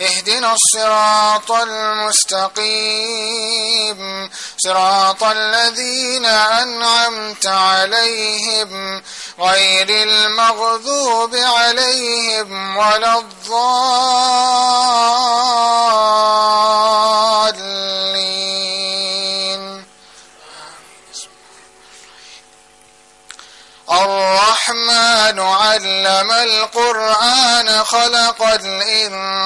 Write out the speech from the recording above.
اهدنا الصراط المستقيم. صراط الذين أنعمت عليهم غير المغضوب عليهم ولا الضالين. الرحمن علم القرآن خلق الإنسان